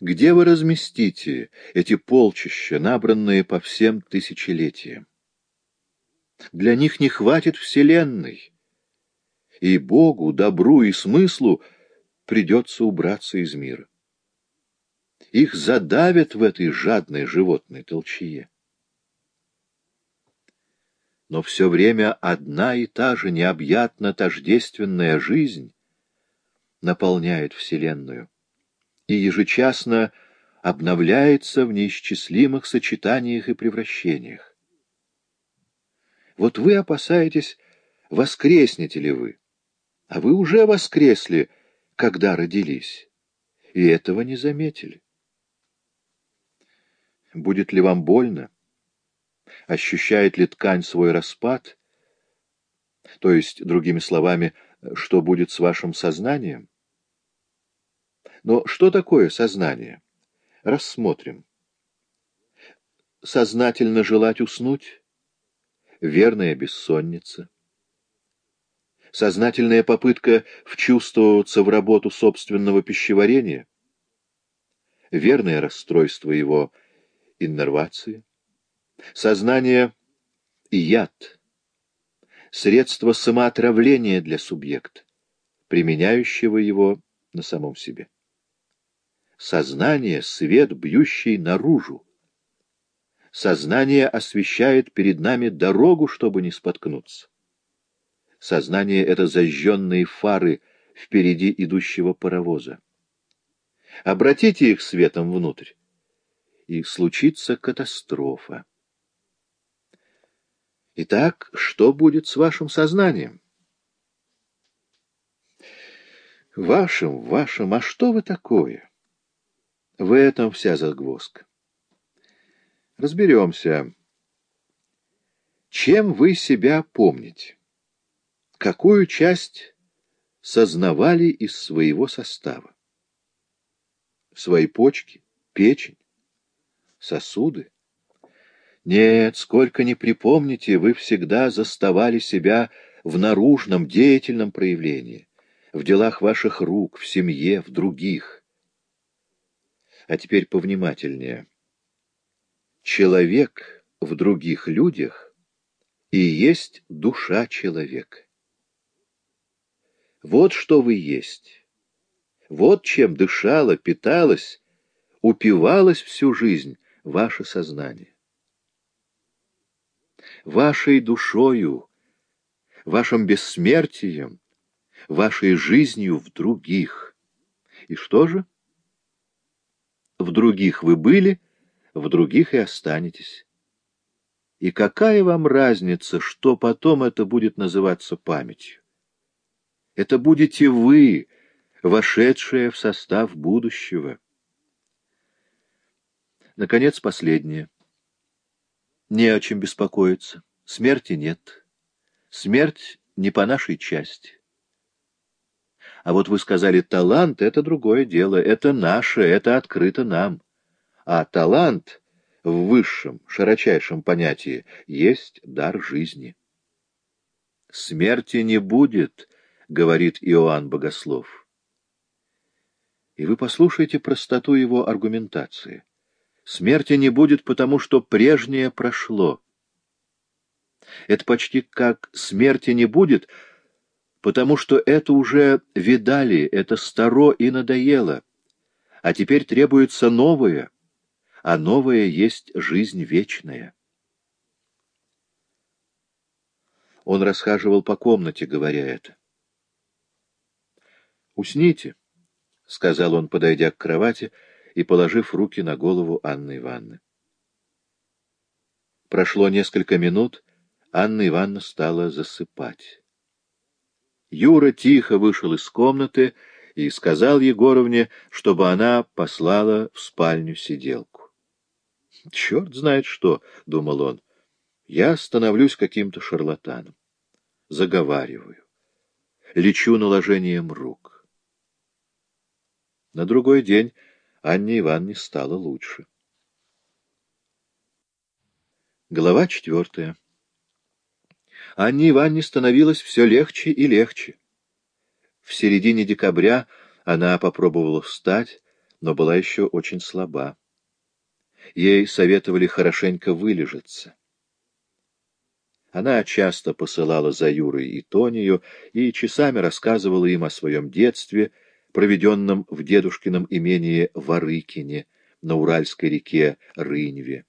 Где вы разместите эти полчища, набранные по всем тысячелетиям? Для них не хватит Вселенной, и Богу, добру и смыслу придется убраться из мира. Их задавят в этой жадной животной толчье. Но все время одна и та же необъятно тождественная жизнь наполняет Вселенную и ежечасно обновляется в неисчислимых сочетаниях и превращениях. Вот вы опасаетесь, воскреснете ли вы, а вы уже воскресли, когда родились, и этого не заметили. Будет ли вам больно? Ощущает ли ткань свой распад? То есть, другими словами, что будет с вашим сознанием? Но что такое сознание? Рассмотрим. Сознательно желать уснуть? Верная бессонница. Сознательная попытка вчувствоваться в работу собственного пищеварения? Верное расстройство его иннервации? Сознание — яд, средство самоотравления для субъекта, применяющего его на самом себе. Сознание — свет, бьющий наружу. Сознание освещает перед нами дорогу, чтобы не споткнуться. Сознание — это зажженные фары впереди идущего паровоза. Обратите их светом внутрь, и случится катастрофа. Итак, что будет с вашим сознанием? Вашим, вашим, а что вы такое? В этом вся загвоздка. Разберемся. Чем вы себя помните? Какую часть сознавали из своего состава? Свои почки, печень, сосуды? Нет, сколько ни припомните, вы всегда заставали себя в наружном деятельном проявлении, в делах ваших рук, в семье, в других. А теперь повнимательнее. Человек в других людях и есть душа человека. Вот что вы есть. Вот чем дышало, питалось, упивалось всю жизнь ваше сознание. Вашей душою, вашим бессмертием, вашей жизнью в других. И что же? В других вы были, в других и останетесь. И какая вам разница, что потом это будет называться памятью? Это будете вы, вошедшие в состав будущего. Наконец, последнее. Не о чем беспокоиться. Смерти нет. Смерть не по нашей части. А вот вы сказали, талант — это другое дело, это наше, это открыто нам. А талант в высшем, широчайшем понятии есть дар жизни. Смерти не будет, — говорит Иоанн Богослов. И вы послушайте простоту его аргументации. Смерти не будет, потому что прежнее прошло. Это почти как смерти не будет, потому что это уже видали, это старо и надоело, а теперь требуется новое, а новое есть жизнь вечная. Он расхаживал по комнате, говоря это. «Усните», — сказал он, подойдя к кровати и положив руки на голову Анны Ивановны. Прошло несколько минут, Анна Ивановна стала засыпать. Юра тихо вышел из комнаты и сказал Егоровне, чтобы она послала в спальню сиделку. «Черт знает что», — думал он, — «я становлюсь каким-то шарлатаном. Заговариваю, лечу наложением рук». На другой день Анне Ивановне стало лучше. Глава четвертая Анне Ивановне становилось все легче и легче. В середине декабря она попробовала встать, но была еще очень слаба. Ей советовали хорошенько вылежаться. Она часто посылала за Юрой и Тонию и часами рассказывала им о своем детстве, проведенном в дедушкином имении Варыкине на Уральской реке Рыньве.